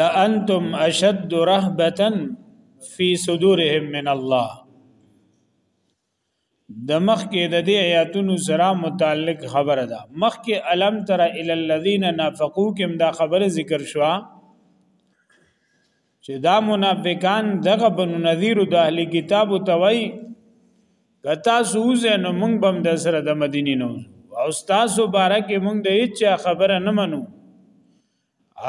لانتم اشد رهبه فی صدورهم من الله د مخ کې د دې آیاتونو سره متعلق خبره ده مخ کې الم تر ال الذین نافقوا کوم دا خبره ذکر شوه چې دا منافقان دغه بنو نذیر د اهل کتاب ته وای کتا سوزه نو موږ بم د سره د مدینه نو او تاسو بارکه موږ د هیڅ خبره نه منو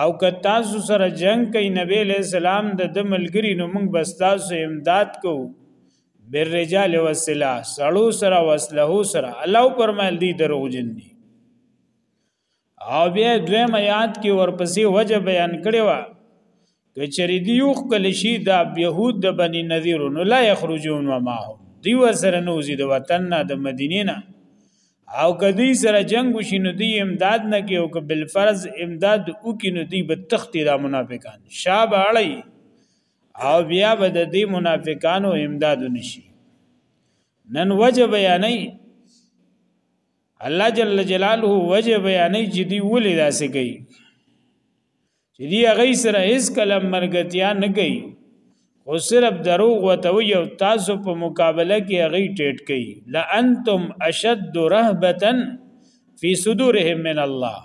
او کتا سو سره جنگ کوي نبی له سلام د د ملګری نو موږ بس تاسو امداد کو بر رجال وسلا سړو سره وسله سره الله پرمایل دی دروغ جن دی او بیا دویم آیات کې ورپسې وجه بیان کړی و کچری دیو خپل شي د يهود د بنی نذیر نو لا یخرجون و ما هم دی ور سره نوځي د وطن نه د مدینې نه او کدی سره جنگ وشي نو دی امداد نه کې او که بل فرض امداد او کې نو دی به تختی را منافقان شاب اړي او بیا به د دې منافقانو امداد نشي نن وجه بیانې الله جل جلاله وجه بیانې چې دی ولې داسې کوي چې دی هغه سره هیڅ کلم مرګتیا نه کوي خو صرف دروغ وته یو تاسو په مقابله کې هغه ټیټ کوي لانتم اشد رهبتن فی صدورهم من الله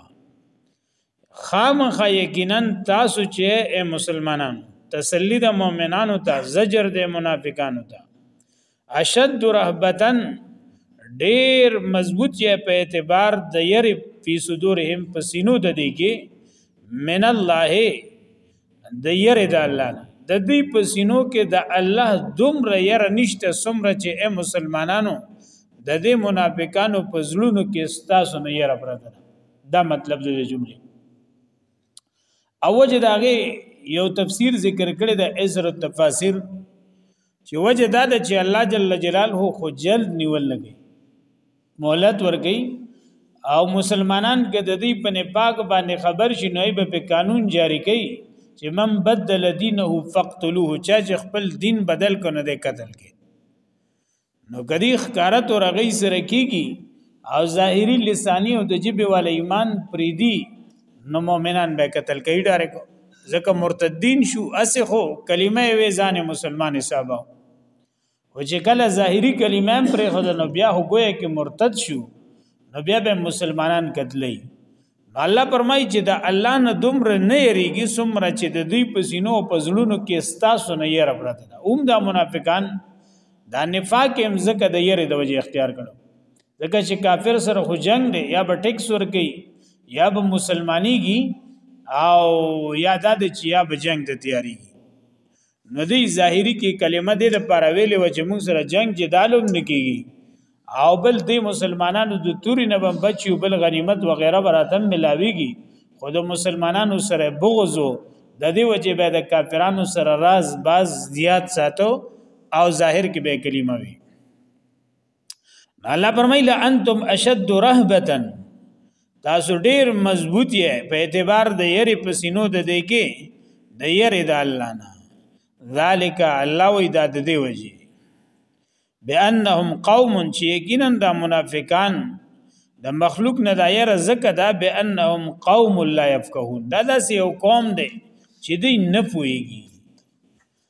خامخا یقینا تاسو چې اے مسلمانانو تسلی د مؤمنانو ته زجر د منافقانو ته اشد رهبتن ډیر مضبوط یې په اعتبار د یری فی صدورهم پسینو د دی کې من الله د یره د الله د دې په سینو کې د الله دومره یره نشته څومره چې اے مسلمانانو د دې منافقانو په زړونو کې ستاسو نه یره پرته دا مطلب د جملې اوجه داغه یو تفسیر ذکر کړی د ازر التفاسیر چې وجه دا ده چې الله جل جلاله خو جلد نیول نه کوي مهلت ورګي او مسلمانان که د دې په نپاک باندې خبر شي نو به په قانون جاری کوي چې من بدل دینه فقتلوه چا چې خپل دین بدل کنه د قتل کې نو کدی خکارت او رغی سره کیږي او ظاهری لسانی او د جبه وال ایمان پریدي نو مؤمنان به قتل کوي ډایرک ځکه مرتدین شو اسه خو کلمه وی ځان مسلمان حساب او چې کله ظاهری کلمه هم پرې خود نو بیا هوګویا کې مرتد شو نو بیا به مسلمانان قتلې الله پرمای چې دا الله نه دومره نه یریږي سمره چې د دوی په سینو په زړونو کې ستاسو نه یې رپرته دا اوم دا منافقان دا نفاق هم زکه د یری د وجه اختیار کړو ځکه چې کافر سره خو جنگ دی یا به ټیکس ورکي یا به مسلمانیږي او یا دا د چې یا به جنگ ته تیاری نو دی ظاهری کې کلمه دې لپاره ویلې و چې موږ سره جنگ جدالوم نکېږي او بل دې مسلمانانو د توري نه بم بچي بل غنیمت وغیرہ براتم ملاويږي خو د مسلمانانو سره بغض د دې وجه به د کافرانو سره راز باز زیات ساتو او ظاهر کې به کلمه وي الله فرمای لا انتم اشد رهبه تاسو ډیر مضبوط یې په اعتبار د یری پسینو د دې کې د یری د الله نه ذالک الله وی دا د دې وجه بانهم قوم چې یقینا د منافقان د مخلوق نه د یره زکه دا بانهم قوم لا يفقهون دا داسې یو قوم دی چې دوی نه پوهیږي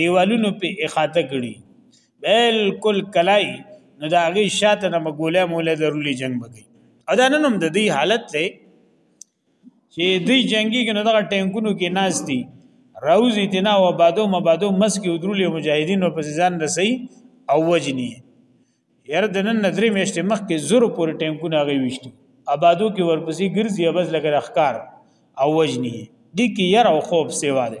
دیوالونو په اخاطه کړي بالکل کلای نو دا غي شاته د مګوله مولا ضروري جنگ بګي او دا نن هم د دې حالت ته چې دې جنگي کې نو دا ټینکونو کې ناز دي راوزی تینا و بادو مبادو مسکی ودرولی مجاهدین و پسیزان رسی او وجنی یار دنن ندری میشتی مخ کې زور پورې ټینکونه غوي وشتي آبادو کې ورپسې ګرځي بس لګر اخکار او وجنی دی کې ير او خوب سیوا ده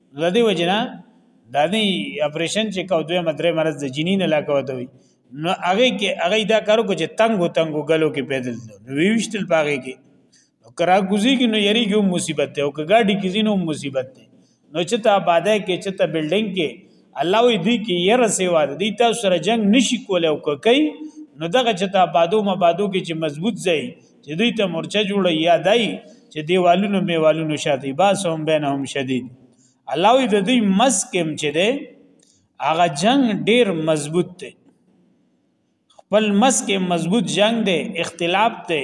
نو د دې وجنه د دې اپریشن چې کو دوی مدرې مرز د جنین علاقه وته وي نو هغه کې هغه دا کارو کو چې تنگو تنگو غلو کې پیدل نو ویشتل پاږي کې نو کرا ګوزي کې نو یری کې مصیبت ته او ګاډي کې زینو مصیبت ته نو چې ته آباده کې چې ته بلډینګ کې الله وی دی کې یره سیوا دی تاسو سره جنگ نشي کولای او کوي نو دغه چې ته آبادو مبادو کې چې مضبوط ځای چې دوی ته مورچه جوړه یا دای چې دیوالونو میوالونو شاته باس هم بینهم شدید الله وی د دوی مسکم چې ده هغه جنگ ډیر مضبوط دی خپل مسکه مضبوط جنگ دی اختلاف دی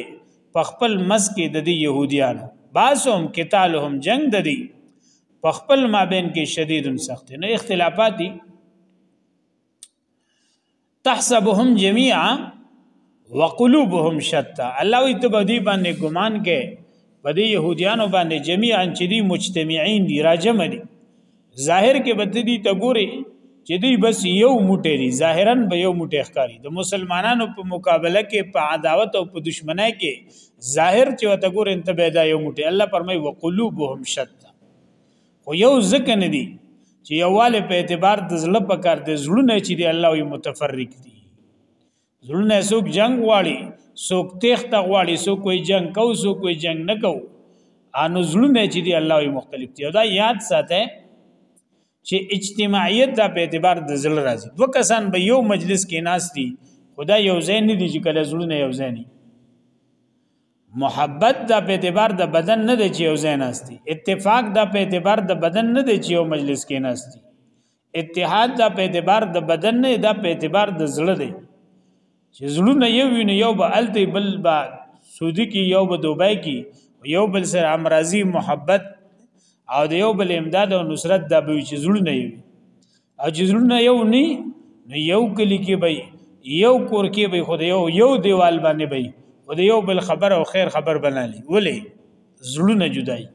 په خپل مسکه د دې يهوديانو باسهم قتالهم جنگ د دې په خپل مابین کې شدید سخت نه اختلافات دي تحسبهم جميعا وقلوبهم شتى الله وي ته بدی باندې ګمان کې بدی يهوديانو باندې جميعا چې دي مجتمعين دي راجم دي ظاهر کې بده دي ته ګوري چې دوی بس یو موټی دي ظاهرا به یو موټی ښکاری د مسلمانانو په مقابله کې په عداوت او په دشمنی کې ظاهر چې وته ګور انت به دا یو موټی الله پرمای وقلوبهم شتى خو یو ځکه نه دي چې یواله په اعتبار د زړه په کار د زړونه چې دی الله یو متفرق دي زړونه څوک جنگ غواړي څوک تخت غواړي څوک کوئی جنگ کو څوک کوئی جنگ نه کو انو زړونه چې دی الله یو مختلف دي دا یاد ساته چې اجتماعیت دا په اعتبار د زړه راځي دوه کسان به یو مجلس کې ناس دي خدا یو ځای نه دي چې کله زړونه یو ځای نه محبت دا په اعتبار د بدن نه دی چې یو ځای ناشتي اتفاق دا په اعتبار د بدن نه دی چې یو مجلس کې ناشتي اتحاد دا په اعتبار د بدن نه دا په اعتبار د زړه دی چې زړونه یو ویني یو به الته بل با سعودي کې یو به دوبای کې یو بل سره امراضي محبت او د یو بل امداد او نصرت دا به چې زړونه یو اجزلونه یو نی نو یو کلی کې به یو کور کې به خود یو یو دیوال باندې به او د یو بل خبر او خیر خبر بنالي ولې زړونه جدای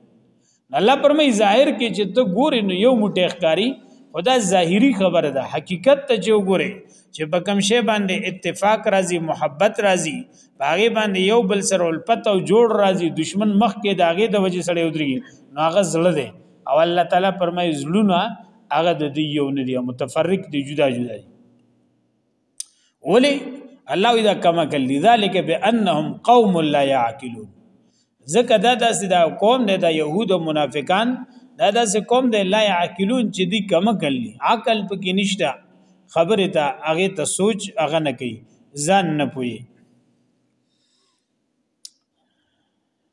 الله پرمې ظاهر کې چې ته ګورې نو یو موټی ښکاری خدا ظاهری خبره ده حقیقت ته چې وګوره چې په کوم شی باندې اتفاق راځي محبت راځي باغې باندې یو بل سره الفت او جوړ راځي دشمن مخ کې داغه د وجې سره ودرېږي نو هغه زړه ده او الله تعالی فرمای زلونه هغه د دې یو نه دی متفرق دی جدا جدا دی ولی الله اذا کما کل لذلك بانهم قوم لا يعقلون زکه دا داسې دا قوم دی دا يهود او منافقان دا داسې قوم دی لا يعقلون چې دی کما کل عقل پکې نشته خبره ته هغه ته سوچ هغه نه کوي ځان نه پوي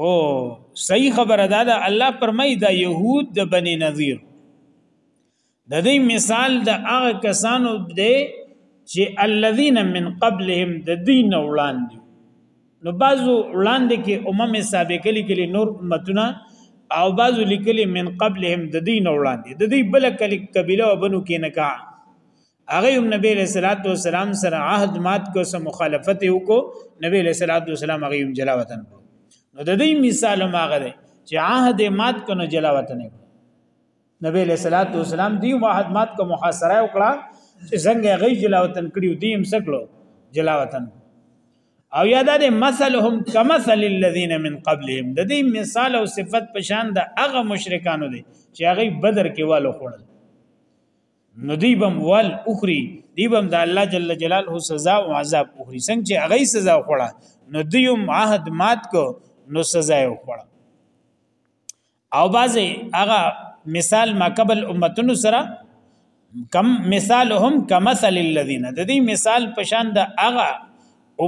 خو صحیح خبره ده دا الله پرمای دا يهود د بني نذیر د دې مثال د هغه کسانو دی چې الذين من قبلهم د دین وړاندې نو بعضو وړاندې کې امم سابقه لیکلي نور امتونه او بعضو لیکلي من قبلهم د دین وړاندې د دې بل کلی قبيله وبنو کې نه کا هغه هم نبی له صلوات و سلام سره عهد مات کو سم مخالفت وکړو نبی له صلوات و سلام هغه هم جلا وطن نو د دې مثال ما غره چې عهد مات کنه جلا وطن نبی له صلوات و سلام دی عهد مات کو محاصره وکړه چې څنګه غي جلا وطن کړیو دی هم سکلو جلا وطن او یاد دې مثلهم کمثل الذين من قبلهم د دې مثال او صفت پشان د هغه مشرکانو دي چې هغه بدر کې والو خوړل نو دی بم ول اخري دی بم د الله جل جلاله سزا او عذاب اخري څنګه چې هغه سزا خوړه نو دیوم عهد مات کو نو سزا یې خوړه او بازه هغه مثال ما قبل امتونو سره کم مثالهم کمثل الذين د دې مثال پشان د هغه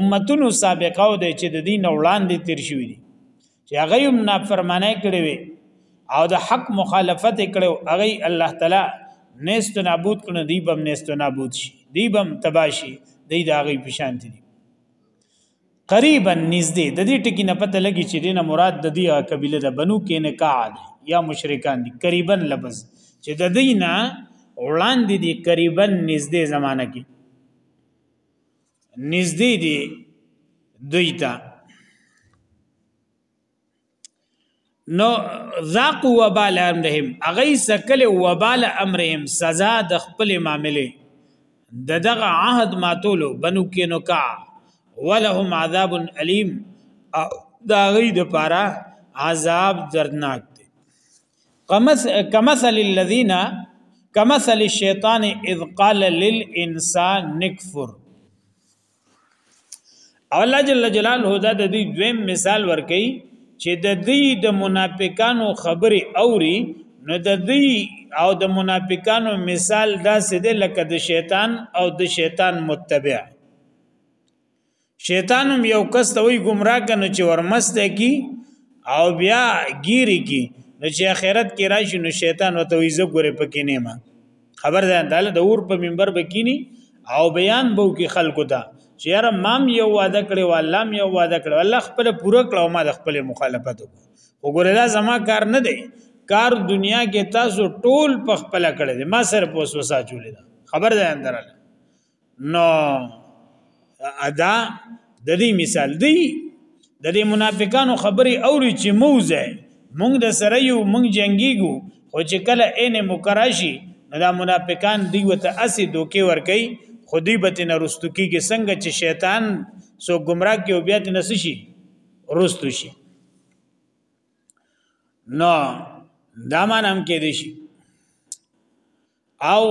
امتونو سابقه او د چې د دین وړاندې تیر شوی دي چې هغه هم نافرمانه کړی وي او د حق مخالفت کړو هغه الله تعالی نست نابود کړي دی بم نست نابود شي دی بم تباشي دی دا غي پشان دي قریبا نږدې د دې ټکی نه پته لګی چې دینه مراد د دې قبيله د بنو کې نه کاعد یا مشرکان دي قریبا لفظ چې د دینه وړاندې دي قریبا نږدې زمانہ کې نږدې دي دوی ته نو ذاق وبال امرهم اغه سکل وبال امرهم سزا د خپل معاملې د دغه عهد ماتولو بنو کې نو کا ولهم عذاب الیم دا غي د پاره عذاب دردناک دی قمس کمثل الذين کمثل الشیطان اذ قال للانسان نکفر او الله جل جلاله دا د دوی دویم مثال ورکي چې د دوی د منافقانو خبره اوري نو د دوی او د منافقانو مثال دا سده لکه د شیطان او د شیطان متبع شیطان هم یو کس ته وی گمراه کنو چې ورمست کی او بیا گیری کی نو چې اخرت کې راشي نو شیطان وته وی زګوره پکې نه ما خبر ده تعالی د اور په منبر بکینی او بیان بو کې خلکو ته چې یار مام یو وعده کړی او الله مې یو وعده کړی الله خپل پوره کړو ما د خپل مخالفت وکړو وګوره دا زما کار نه دی کار دنیا کې تاسو ټول په خپل کړی دی ما سره په وسوسه چولې ده خبر ده اندراله نو ادا د دې مثال دی د دې منافقانو خبرې اوري چې موزه مونږ د سره یو مونږ جنگیګو خو چې کله عین مکراشي نو دا منافقان دی وته اسی دوکي ور کوي خودی به تن رستو کیږي څنګه چې شیطان سو گمراه کې او بیا تن شي رستو شي نو دا مان هم کې دي شي او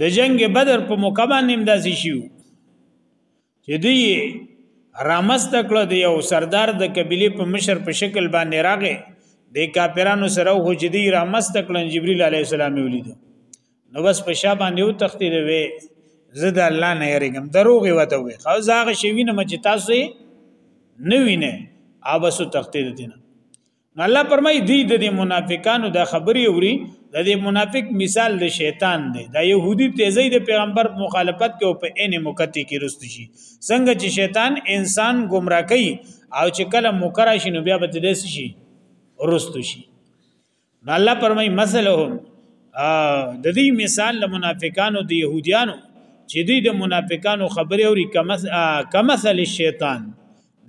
د جنگ بدر په موقع باندې داسې شیو چې دی رامست کړو دی او سردار د قبيله په مشر په شکل باندې راغې د کاپیرانو سره هو چې دی رامست کړو جبريل عليه السلام ولید نو بس په شا باندې و تختی دی وې زد الله نه یریګم دروغ وته وې خو زاغه شوی نه مچ تاسو نه وینه او بس تختی دی نه نو الله پرمای دی د منافقانو د خبرې اوري د دې منافق مثال د شیطان دی د يهودي تیزی د پیغمبر مخالفت کې او په عین مکتی کې رست شي څنګه چې شیطان انسان گمراه کوي او چې کله مکرا شي نو بیا به دې شي رست شي نو الله پرمای مثلهم د دې مثال د منافقانو د يهوديانو چې دوی د منافقانو خبرې اوري کمثل الشیطان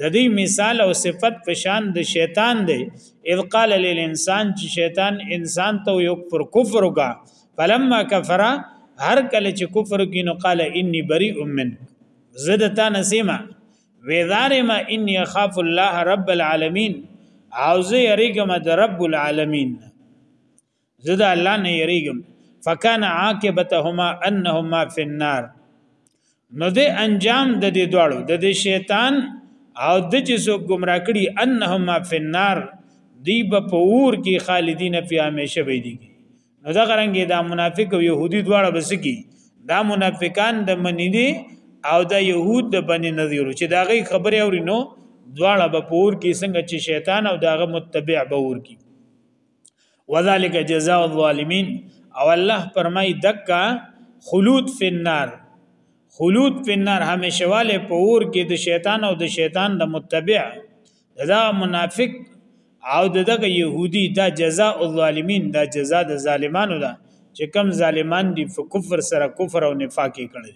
د دې مثال او صفت په شان د شیطان دی اذ قال للانسان چې شیطان انسان ته یو پر کفر وکا فلما کفر هر کله چې کفر کینو قال انی بری من زه د تا نسیمه ویدارم انی اخاف الله رب العالمین او زه یریګم د رب العالمین زه د الله نه یریږم فکان عاقبتهما انهما فی النار نو د انجام د دې دواړو د دې شیطان او د چې څوک گمراه کړي انهما فی النار دی په پور کې خالدین فی همیشه وي دي نو دا غرنګ دا منافق او يهودي دواړه بس کی دا منافقان د منی دي او دا يهود د بنی نذیر چې دا غي خبره اورینو دواړه به پور کې څنګه چې شیطان او داغه متبع به ور کی وذالک جزاء الظالمین او الله فرمای دکا خلود فی النار خلود فی النار همیشواله په اور کې د شیطان او د شیطان د متبع دا منافق او دغه يهودي دا جزاء الظالمین دا جزاء د ظالمانو ده چې کم ظالمان دي په کفر سره کفر او نفاق کړي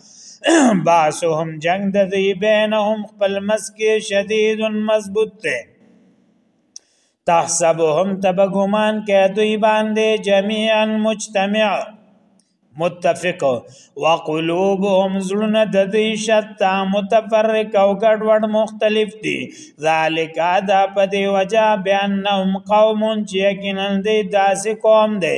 باسهم جنگ د دی بینهم خپل مسکی شدید مضبوط ته تحسبهم تبګمان کې دوی باندې جميعا مجتمع متفق وقلوبهم زړونه د دې شتا متفرق او ګډوډ مختلف دي ذالک دا په دې وجہ بیانهم قوم چې یقینا دې داسې قوم دی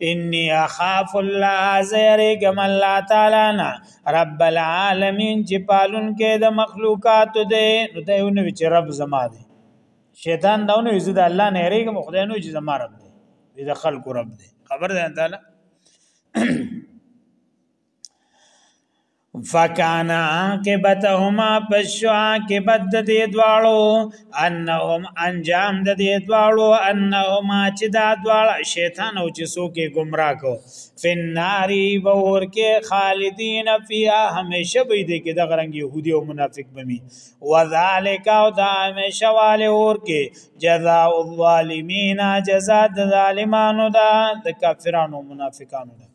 انی اخاف الله زیری گم الله تعالی نا رب العالمین چې پالون کې د مخلوقات دی نو ته یو نو چې رب زما دی شیطان دا نو عزت الله نه ریګم خدای نو چې زما رب دی د خلق رب دی خبر ده تعالی فکانا عاقبتهما پشو عاقبت د دې دواړو انهم انجام د دې دواړو انهما چې دا دواړه شیطان او چې څوک گمراه کو فناری ور کې خالدین فیها همیشه به دې کې د غرنګ يهودي او منافق بمي وذالک او دا همیشه والے ور کې جزاء الظالمین جزاء الظالمانو دا د کافرانو منافقانو دا